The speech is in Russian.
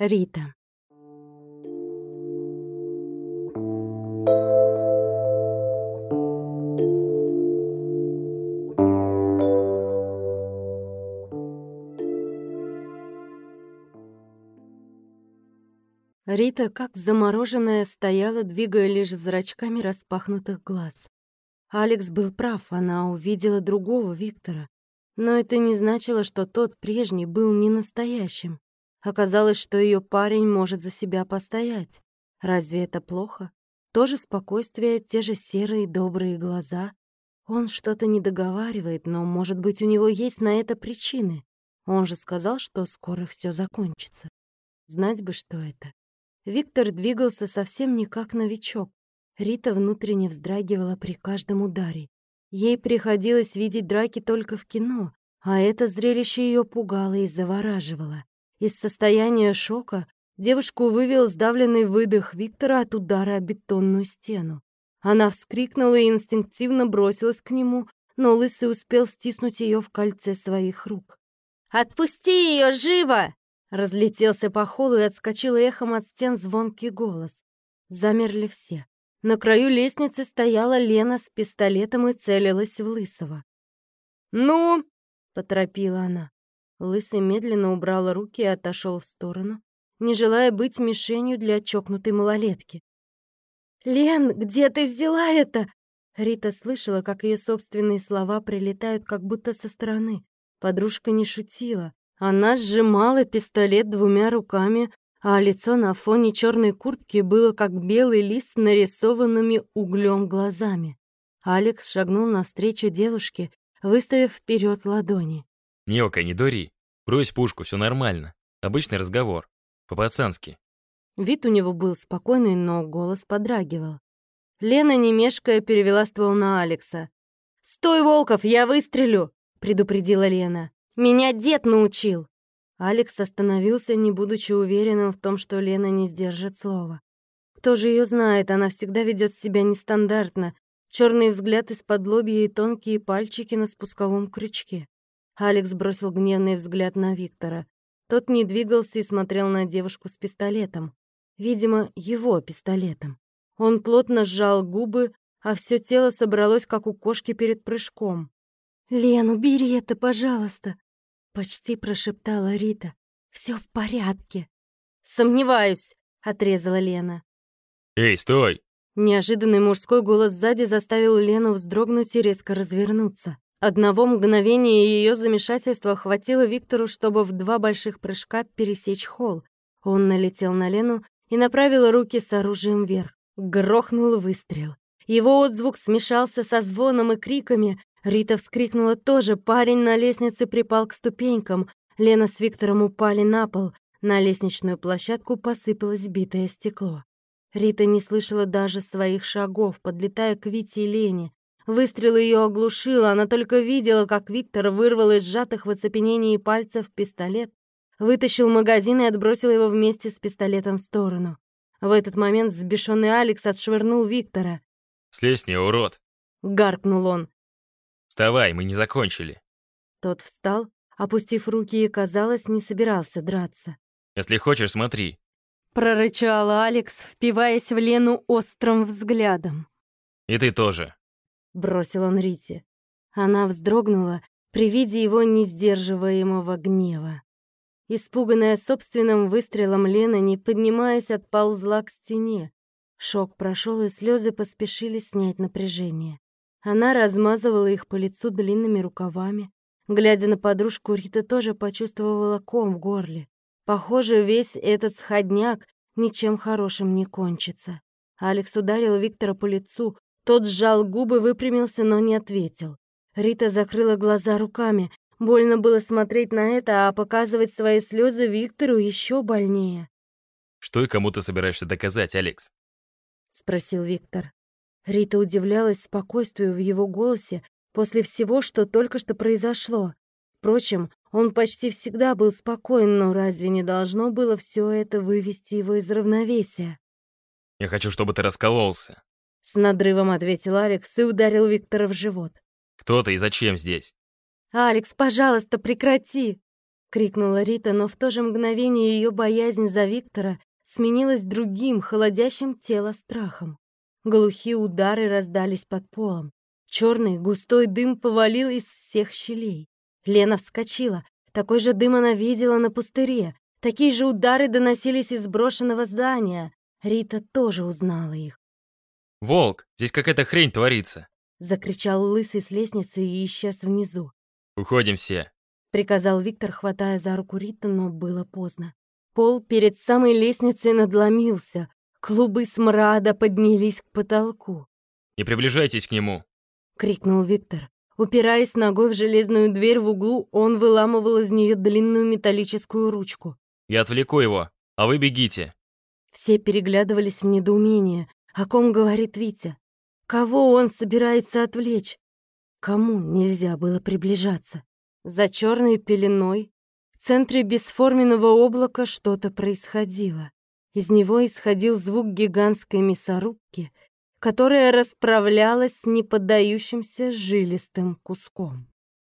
Рита. Рита, как замороженная, стояла, двигая лишь зрачками распахнутых глаз. Алекс был прав, она увидела другого Виктора. Но это не значило, что тот прежний был не настоящим. Оказалось, что ее парень может за себя постоять. Разве это плохо? То же спокойствие, те же серые добрые глаза. Он что-то не договаривает, но, может быть, у него есть на это причины. Он же сказал, что скоро все закончится. Знать бы, что это. Виктор двигался совсем не как новичок. Рита внутренне вздрагивала при каждом ударе. Ей приходилось видеть драки только в кино, а это зрелище ее пугало и завораживало. Из состояния шока девушку вывел сдавленный выдох Виктора от удара о бетонную стену. Она вскрикнула и инстинктивно бросилась к нему, но Лысый успел стиснуть ее в кольце своих рук. «Отпусти ее, живо!» Разлетелся по холу и отскочил эхом от стен звонкий голос. Замерли все. На краю лестницы стояла Лена с пистолетом и целилась в Лысого. «Ну?» — поторопила она. Лысый медленно убрал руки и отошел в сторону, не желая быть мишенью для чокнутой малолетки. «Лен, где ты взяла это?» Рита слышала, как ее собственные слова прилетают как будто со стороны. Подружка не шутила. Она сжимала пистолет двумя руками, а лицо на фоне черной куртки было как белый лист с нарисованными углем глазами. Алекс шагнул навстречу девушке, выставив вперед ладони. «Мелкая, не дури. Брось пушку, все нормально. Обычный разговор. По-пацански». Вид у него был спокойный, но голос подрагивал. Лена, не мешкая, перевела ствол на Алекса. «Стой, Волков, я выстрелю!» — предупредила Лена. Меня дед научил!» Алекс остановился, не будучи уверенным в том, что Лена не сдержит слова. Кто же ее знает, она всегда ведет себя нестандартно. Черный взгляд из-под лобья и тонкие пальчики на спусковом крючке. Алекс бросил гневный взгляд на Виктора. Тот не двигался и смотрел на девушку с пистолетом. Видимо, его пистолетом. Он плотно сжал губы, а все тело собралось, как у кошки перед прыжком. «Лен, убери это, пожалуйста!» Почти прошептала Рита. Все в порядке. Сомневаюсь, отрезала Лена. Эй, стой! Неожиданный мужской голос сзади заставил Лену вздрогнуть и резко развернуться. Одного мгновения ее замешательства хватило Виктору, чтобы в два больших прыжка пересечь холл. Он налетел на Лену и направил руки с оружием вверх. Грохнул выстрел. Его отзвук смешался со звоном и криками, Рита вскрикнула тоже. Парень на лестнице припал к ступенькам. Лена с Виктором упали на пол. На лестничную площадку посыпалось битое стекло. Рита не слышала даже своих шагов, подлетая к Вите и Лене. Выстрел ее оглушил, она только видела, как Виктор вырвал из сжатых в оцепенении пальцев пистолет, вытащил магазин и отбросил его вместе с пистолетом в сторону. В этот момент взбешенный Алекс отшвырнул Виктора. «Слезь не, урод!» — гаркнул он. Вставай, мы не закончили. Тот встал, опустив руки и, казалось, не собирался драться. Если хочешь, смотри. Прорычал Алекс, впиваясь в Лену острым взглядом. И ты тоже. Бросил он Рите. Она вздрогнула при виде его несдерживаемого гнева. Испуганная собственным выстрелом Лена, не поднимаясь, отползла к стене. Шок прошел, и слезы поспешили снять напряжение. Она размазывала их по лицу длинными рукавами. Глядя на подружку, Рита тоже почувствовала ком в горле. Похоже, весь этот сходняк ничем хорошим не кончится. Алекс ударил Виктора по лицу. Тот сжал губы, выпрямился, но не ответил. Рита закрыла глаза руками. Больно было смотреть на это, а показывать свои слезы Виктору еще больнее. «Что и кому ты собираешься доказать, Алекс?» — спросил Виктор. Рита удивлялась спокойствию в его голосе после всего, что только что произошло. Впрочем, он почти всегда был спокоен, но разве не должно было все это вывести его из равновесия? «Я хочу, чтобы ты раскололся», — с надрывом ответил Алекс и ударил Виктора в живот. «Кто ты и зачем здесь?» «Алекс, пожалуйста, прекрати!» — крикнула Рита, но в то же мгновение ее боязнь за Виктора сменилась другим, холодящим тело страхом. Глухие удары раздались под полом. Черный густой дым повалил из всех щелей. Лена вскочила. Такой же дым она видела на пустыре. Такие же удары доносились из брошенного здания. Рита тоже узнала их. «Волк, здесь какая-то хрень творится!» Закричал лысый с лестницы и исчез внизу. «Уходим все!» Приказал Виктор, хватая за руку Риту, но было поздно. Пол перед самой лестницей надломился. Клубы смрада поднялись к потолку. «Не приближайтесь к нему!» — крикнул Виктор. Упираясь ногой в железную дверь в углу, он выламывал из нее длинную металлическую ручку. «Я отвлеку его, а вы бегите!» Все переглядывались в недоумении. О ком говорит Витя? Кого он собирается отвлечь? Кому нельзя было приближаться? За черной пеленой в центре бесформенного облака что-то происходило. Из него исходил звук гигантской мясорубки, которая расправлялась с неподдающимся жилистым куском.